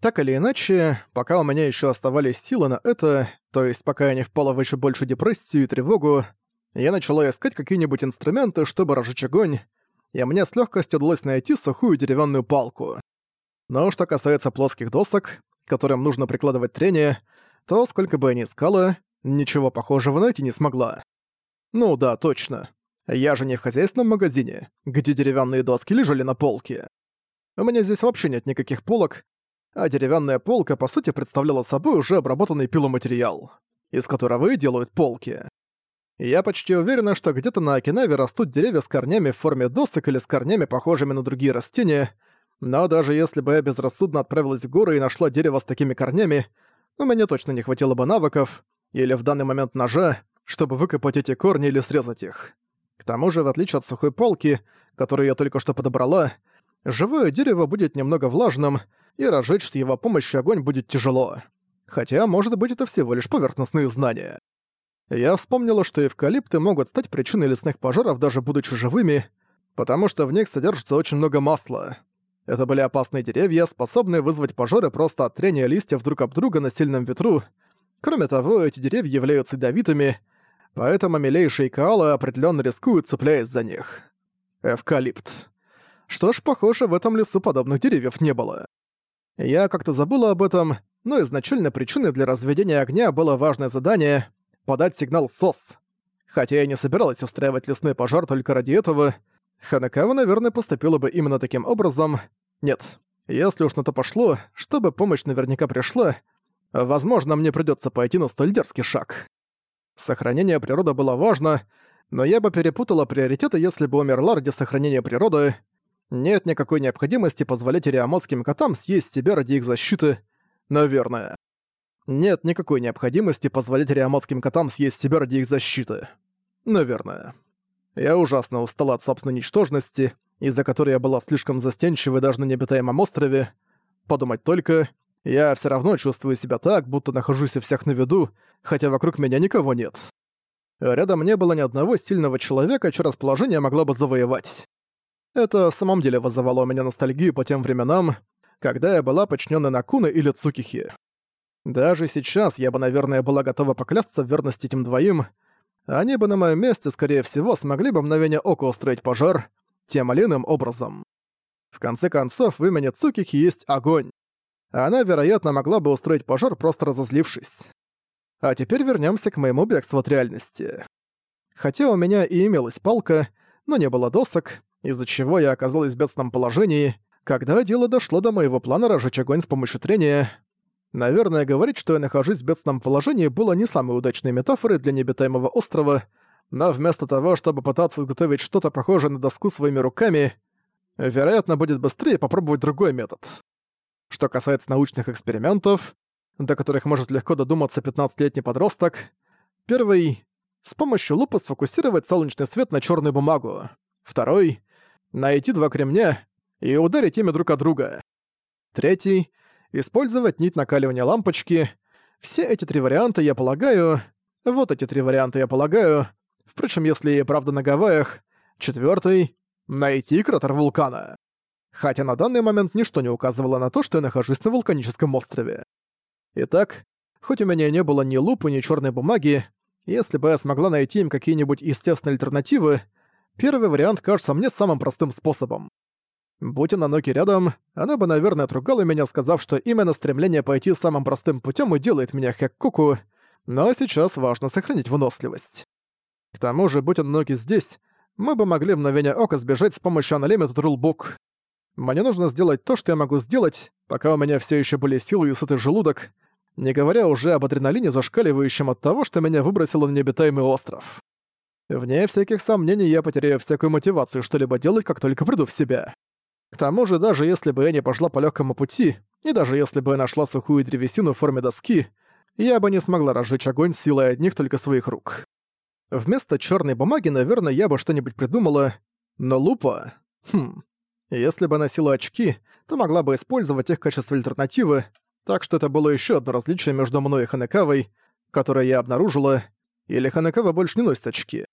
Так или иначе, пока у меня еще оставались силы на это, то есть пока я не впала в еще большую депрессию и тревогу, я начала искать какие-нибудь инструменты, чтобы разжечь огонь, и мне с легкостью удалось найти сухую деревянную палку. Но что касается плоских досок, которым нужно прикладывать трение, то, сколько бы я ни искала, ничего похожего найти не смогла. Ну да, точно. Я же не в хозяйственном магазине, где деревянные доски лежали на полке. У меня здесь вообще нет никаких полок, а деревянная полка по сути представляла собой уже обработанный пиломатериал, из которого и делают полки. Я почти уверена, что где-то на Окинаве растут деревья с корнями в форме досок или с корнями, похожими на другие растения, но даже если бы я безрассудно отправилась в горы и нашла дерево с такими корнями, у меня точно не хватило бы навыков, или в данный момент ножа, чтобы выкопать эти корни или срезать их. К тому же, в отличие от сухой палки, которую я только что подобрала, живое дерево будет немного влажным, и разжечь с его помощью огонь будет тяжело. Хотя, может быть, это всего лишь поверхностные знания. Я вспомнила, что эвкалипты могут стать причиной лесных пожаров, даже будучи живыми, потому что в них содержится очень много масла. Это были опасные деревья, способные вызвать пожары просто от трения листьев друг об друга на сильном ветру. Кроме того, эти деревья являются ядовитыми, поэтому милейшие коалы определенно рискуют, цепляясь за них. Эвкалипт. Что ж, похоже, в этом лесу подобных деревьев не было. Я как-то забыла об этом, но изначально причиной для разведения огня было важное задание — подать сигнал СОС. Хотя я не собиралась устраивать лесной пожар только ради этого, Ханакава, наверное, поступила бы именно таким образом. Нет, если уж на то пошло, чтобы помощь наверняка пришла, возможно, мне придётся пойти на столь дерзкий шаг. Сохранение природы было важно, но я бы перепутала приоритеты, если бы умерла ради сохранения природы. Нет никакой необходимости позволять риамотским котам съесть себя ради их защиты. Наверное. Нет никакой необходимости позволять риамотским котам съесть себя ради их защиты. Наверное. Я ужасно устала от собственной ничтожности, из-за которой я была слишком застенчивой даже на необитаемом острове. Подумать только, я все равно чувствую себя так, будто нахожусь у всех на виду, хотя вокруг меня никого нет. Рядом не было ни одного сильного человека, чье расположение могло бы завоевать. Это в самом деле вызывало у меня ностальгию по тем временам, когда я была подчинённой Накуны или Цукихи. Даже сейчас я бы, наверное, была готова поклясться в верности этим двоим. Они бы на моем месте, скорее всего, смогли бы мгновение ока устроить пожар тем или иным образом. В конце концов, в имени Цукихи есть огонь. Она, вероятно, могла бы устроить пожар, просто разозлившись. А теперь вернёмся к моему бегству от реальности. Хотя у меня и имелась палка, но не было досок, из-за чего я оказалась в бедственном положении, когда дело дошло до моего плана разжечь огонь с помощью трения. Наверное, говорить, что я нахожусь в бедственном положении, было не самой удачной метафорой для необитаемого острова, но вместо того, чтобы пытаться изготовить что-то похожее на доску своими руками, вероятно, будет быстрее попробовать другой метод. Что касается научных экспериментов, до которых может легко додуматься 15-летний подросток, первый — с помощью лупы сфокусировать солнечный свет на черную бумагу. Второй найти два кремня и ударить ими друг от друга. Третий — использовать нить накаливания лампочки. Все эти три варианта, я полагаю... Вот эти три варианта, я полагаю... Впрочем, если и правда на Гавайях. Четвертый — найти кратер вулкана. Хотя на данный момент ничто не указывало на то, что я нахожусь на вулканическом острове. Итак, хоть у меня не было ни лупы, ни черной бумаги, если бы я смогла найти им какие-нибудь естественные альтернативы, Первый вариант кажется мне самым простым способом. Будь она Ноки рядом, она бы, наверное, отругала меня, сказав, что именно стремление пойти самым простым путем и делает меня Хэккуку, но сейчас важно сохранить выносливость. К тому же, будь он Ноки здесь, мы бы могли в мгновение ока сбежать с помощью Unlimited Rulebook. Мне нужно сделать то, что я могу сделать, пока у меня все еще были силы и сытый желудок, не говоря уже об адреналине, зашкаливающем от того, что меня выбросило на необитаемый остров. Вне всяких сомнений я потеряю всякую мотивацию что-либо делать, как только приду в себя. К тому же, даже если бы я не пошла по легкому пути, и даже если бы я нашла сухую древесину в форме доски, я бы не смогла разжечь огонь силой одних только своих рук. Вместо черной бумаги, наверное, я бы что-нибудь придумала, но лупа... Хм... Если бы носила очки, то могла бы использовать их в качестве альтернативы, так что это было еще одно различие между мной и Ханекавой, которое я обнаружила, или Ханекава больше не носит очки.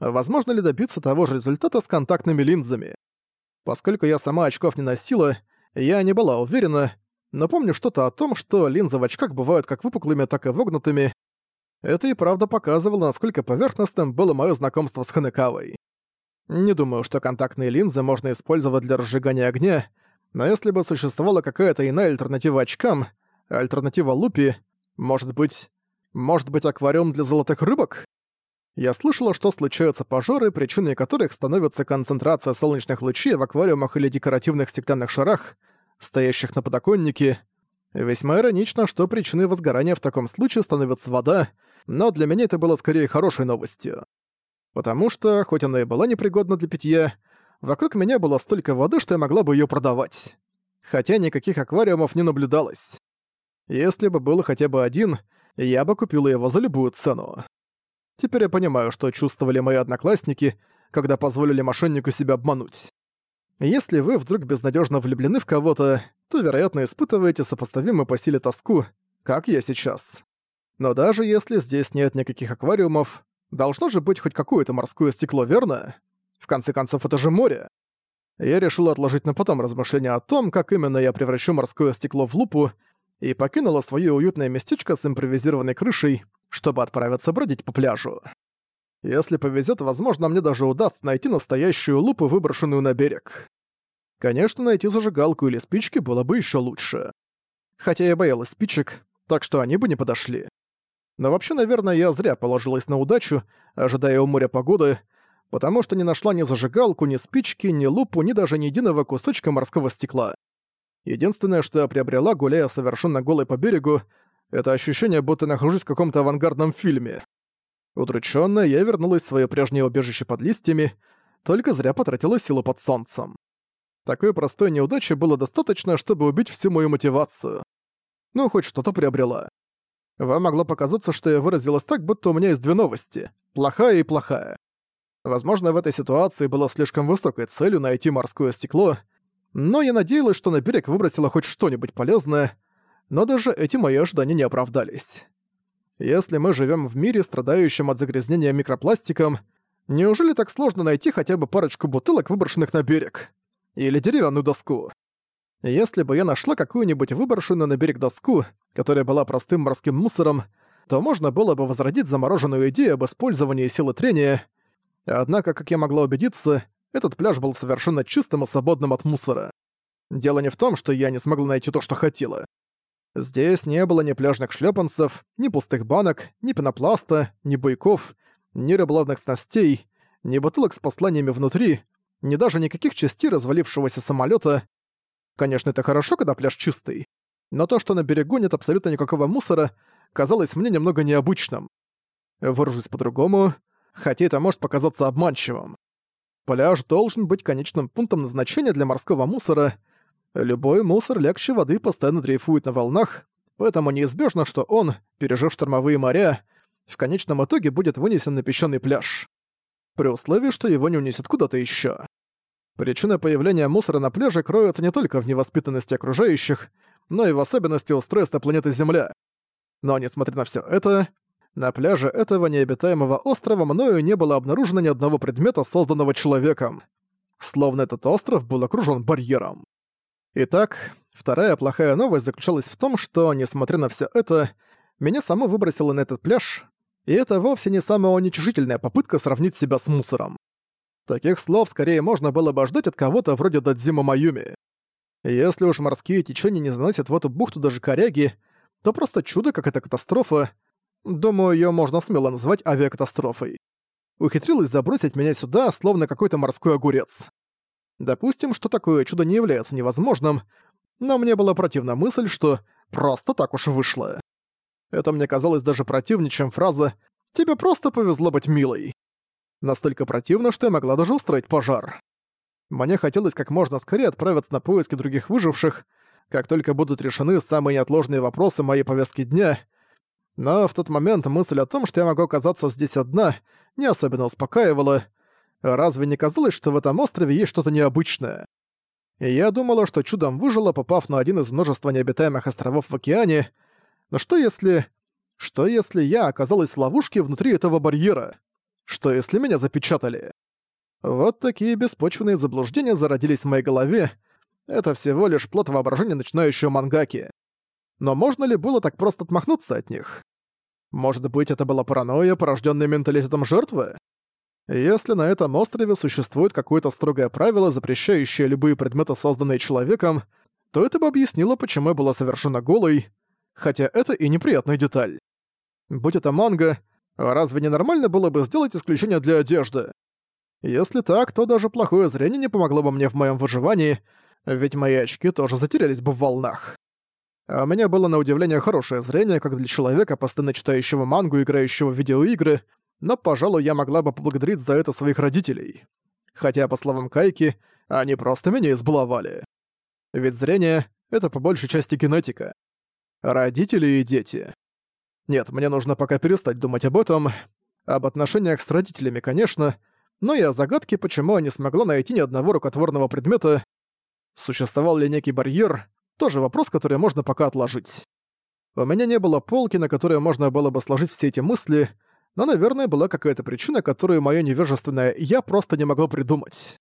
Возможно ли добиться того же результата с контактными линзами? Поскольку я сама очков не носила, я не была уверена, но помню что-то о том, что линзы в очках бывают как выпуклыми, так и вогнутыми. Это и правда показывало, насколько поверхностным было мое знакомство с Ханекавой. Не думаю, что контактные линзы можно использовать для разжигания огня, но если бы существовала какая-то иная альтернатива очкам, альтернатива лупе, может быть... Может быть, аквариум для золотых рыбок? Я слышала, что случаются пожары, причиной которых становится концентрация солнечных лучей в аквариумах или декоративных стеклянных шарах, стоящих на подоконнике. Весьма иронично, что причиной возгорания в таком случае становится вода, но для меня это было скорее хорошей новостью. Потому что, хоть она и была непригодна для питья, вокруг меня было столько воды, что я могла бы её продавать. Хотя никаких аквариумов не наблюдалось. Если бы был хотя бы один, я бы купила его за любую цену. Теперь я понимаю, что чувствовали мои одноклассники, когда позволили мошеннику себя обмануть. Если вы вдруг безнадежно влюблены в кого-то, то, вероятно, испытываете сопоставимую по силе тоску, как я сейчас. Но даже если здесь нет никаких аквариумов, должно же быть хоть какое-то морское стекло, верно? В конце концов, это же море. Я решил отложить на потом размышления о том, как именно я превращу морское стекло в лупу, и покинула свое уютное местечко с импровизированной крышей, чтобы отправиться бродить по пляжу. Если повезет, возможно, мне даже удастся найти настоящую лупу, выброшенную на берег. Конечно, найти зажигалку или спички было бы еще лучше. Хотя я боялась спичек, так что они бы не подошли. Но вообще, наверное, я зря положилась на удачу, ожидая у моря погоды, потому что не нашла ни зажигалку, ни спички, ни лупу, ни даже ни единого кусочка морского стекла. Единственное, что я приобрела, гуляя совершенно голой по берегу, это ощущение, будто нахожусь в каком-то авангардном фильме. Удручённая, я вернулась в своё прежнее убежище под листьями, только зря потратила силу под солнцем. Такой простой неудачи было достаточно, чтобы убить всю мою мотивацию. Ну, хоть что-то приобрела. Вам могло показаться, что я выразилась так, будто у меня есть две новости – плохая и плохая. Возможно, в этой ситуации было слишком высокой целью найти морское стекло, но я надеялась, что на берег выбросила хоть что-нибудь полезное, но даже эти мои ожидания не оправдались. Если мы живем в мире, страдающем от загрязнения микропластиком, неужели так сложно найти хотя бы парочку бутылок, выброшенных на берег? Или деревянную доску? Если бы я нашла какую-нибудь выброшенную на берег доску, которая была простым морским мусором, то можно было бы возродить замороженную идею об использовании силы трения. Однако, как я могла убедиться, этот пляж был совершенно чистым и свободным от мусора. Дело не в том, что я не смогла найти то, что хотела. Здесь не было ни пляжных шлепанцев, ни пустых банок, ни пенопласта, ни буйков, ни рыболовных снастей, ни бутылок с посланиями внутри, ни даже никаких частей развалившегося самолета. Конечно, это хорошо, когда пляж чистый, но то, что на берегу нет абсолютно никакого мусора, казалось мне немного необычным. Выражусь по-другому, хотя это может показаться обманчивым. Пляж должен быть конечным пунктом назначения для морского мусора — Любой мусор легче воды постоянно дрейфует на волнах, поэтому неизбежно, что он, пережив штормовые моря, в конечном итоге будет вынесен на песчаный пляж. При условии, что его не унесет куда-то еще. Причина появления мусора на пляже кроется не только в невоспитанности окружающих, но и в особенности устройства планеты Земля. Но несмотря на все это, на пляже этого необитаемого острова мною не было обнаружено ни одного предмета, созданного человеком. Словно этот остров был окружен барьером. Итак, вторая плохая новость заключалась в том, что, несмотря на все это, меня само выбросило на этот пляж, и это вовсе не самая уничижительная попытка сравнить себя с мусором. Таких слов скорее можно было бы ждать от кого-то вроде Дадзима Маюми. Если уж морские течения не заносят в эту бухту даже коряги, то просто чудо, как эта катастрофа. Думаю, ее можно смело назвать авиакатастрофой. Ухитрилась забросить меня сюда, словно какой-то морской огурец. Допустим, что такое чудо не является невозможным, но мне была противна мысль, что просто так уж вышло. Это мне казалось даже противнее, чем фраза «Тебе просто повезло быть милой». Настолько противно, что я могла даже устроить пожар. Мне хотелось как можно скорее отправиться на поиски других выживших, как только будут решены самые неотложные вопросы моей повестки дня. Но в тот момент мысль о том, что я могу оказаться здесь одна, не особенно успокаивала, Разве не казалось, что в этом острове есть что-то необычное? И я думала, что чудом выжила, попав на один из множества необитаемых островов в океане. Но что если... Что если я оказалась в ловушке внутри этого барьера? Что если меня запечатали? Вот такие беспочвенные заблуждения зародились в моей голове, это всего лишь плод воображения начинающего мангаки. Но можно ли было так просто отмахнуться от них? Может быть, это была паранойя, порожденная менталитетом жертвы? Если на этом острове существует какое-то строгое правило, запрещающее любые предметы, созданные человеком, то это бы объяснило, почему я была совершенно голой, хотя это и неприятная деталь. Будь это манга, разве не нормально было бы сделать исключение для одежды? Если так, то даже плохое зрение не помогло бы мне в моем выживании, ведь мои очки тоже затерялись бы в волнах. А у меня было на удивление хорошее зрение, как для человека, постоянно читающего мангу, играющего в видеоигры, но, пожалуй, я могла бы поблагодарить за это своих родителей. Хотя, по словам Кайки, они просто меня избаловали. Ведь зрение — это по большей части генетика. Родители и дети. Нет, мне нужно пока перестать думать об этом, об отношениях с родителями, конечно, но и о загадке, почему я не смогла найти ни одного рукотворного предмета. Существовал ли некий барьер, тоже вопрос, который можно пока отложить. У меня не было полки, на которой можно было бы сложить все эти мысли, но, наверное, была какая-то причина, которую моё невежественное «я» просто не могло придумать.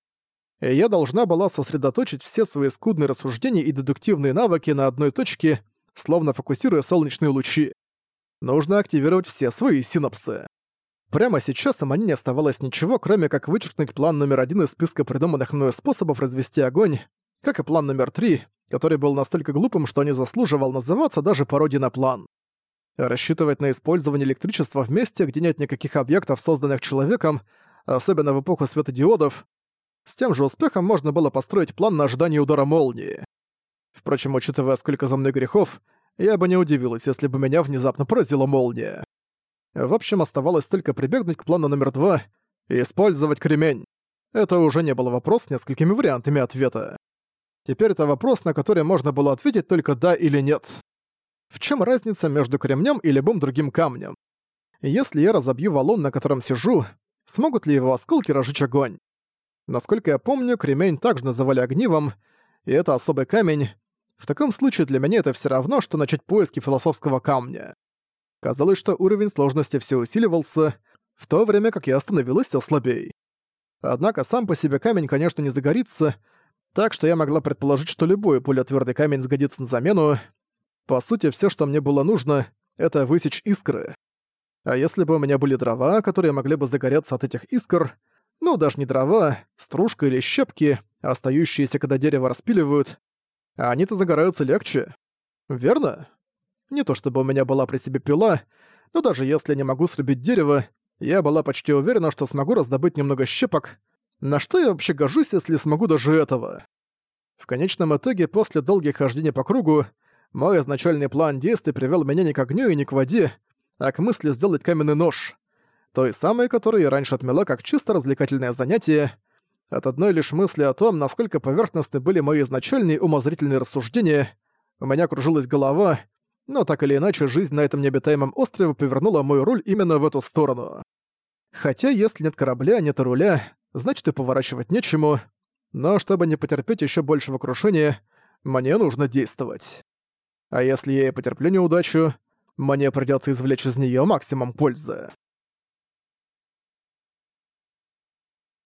И я должна была сосредоточить все свои скудные рассуждения и дедуктивные навыки на одной точке, словно фокусируя солнечные лучи. Нужно активировать все свои синапсы. Прямо сейчас у мне не оставалось ничего, кроме как вычеркнуть план номер один из списка придуманных мною способов развести огонь, как и план номер три, который был настолько глупым, что не заслуживал называться даже пародией на план. Рассчитывать на использование электричества в месте, где нет никаких объектов, созданных человеком, особенно в эпоху светодиодов, с тем же успехом можно было построить план на ожидание удара молнии. Впрочем, учитывая, сколько за мной грехов, я бы не удивилась, если бы меня внезапно поразила молния. В общем, оставалось только прибегнуть к плану номер два и использовать кремень. Это уже не был вопрос с несколькими вариантами ответа. Теперь это вопрос, на который можно было ответить только «да» или «нет». В чем разница между кремнем и любым другим камнем? Если я разобью валун, на котором сижу, смогут ли его осколки разжечь огонь? Насколько я помню, кремень также называли огнивом, и это особый камень. В таком случае для меня это все равно, что начать поиски философского камня. Казалось, что уровень сложности все усиливался, в то время как я становилась все слабей. Однако сам по себе камень, конечно, не загорится, так что я могла предположить, что любой более твердый камень сгодится на замену, по сути, все, что мне было нужно, это высечь искры. А если бы у меня были дрова, которые могли бы загореться от этих искр, ну, даже не дрова, стружка или щепки, остающиеся, когда дерево распиливают, а они-то загораются легче. Верно? Не то чтобы у меня была при себе пила, но даже если не могу срубить дерево, я была почти уверена, что смогу раздобыть немного щепок. На что я вообще гожусь, если смогу даже этого? В конечном итоге, после долгих хождений по кругу, мой изначальный план действий привел меня не к огню и не к воде, а к мысли сделать каменный нож. Той самой, которую я раньше отмела как чисто развлекательное занятие. От одной лишь мысли о том, насколько поверхностны были мои изначальные умозрительные рассуждения, у меня кружилась голова, но так или иначе жизнь на этом необитаемом острове повернула мою руль именно в эту сторону. Хотя если нет корабля, нет руля, значит и поворачивать нечему, но чтобы не потерпеть еще большего крушения, мне нужно действовать. А если я и потерплю неудачу, мне придётся извлечь из неё максимум пользы.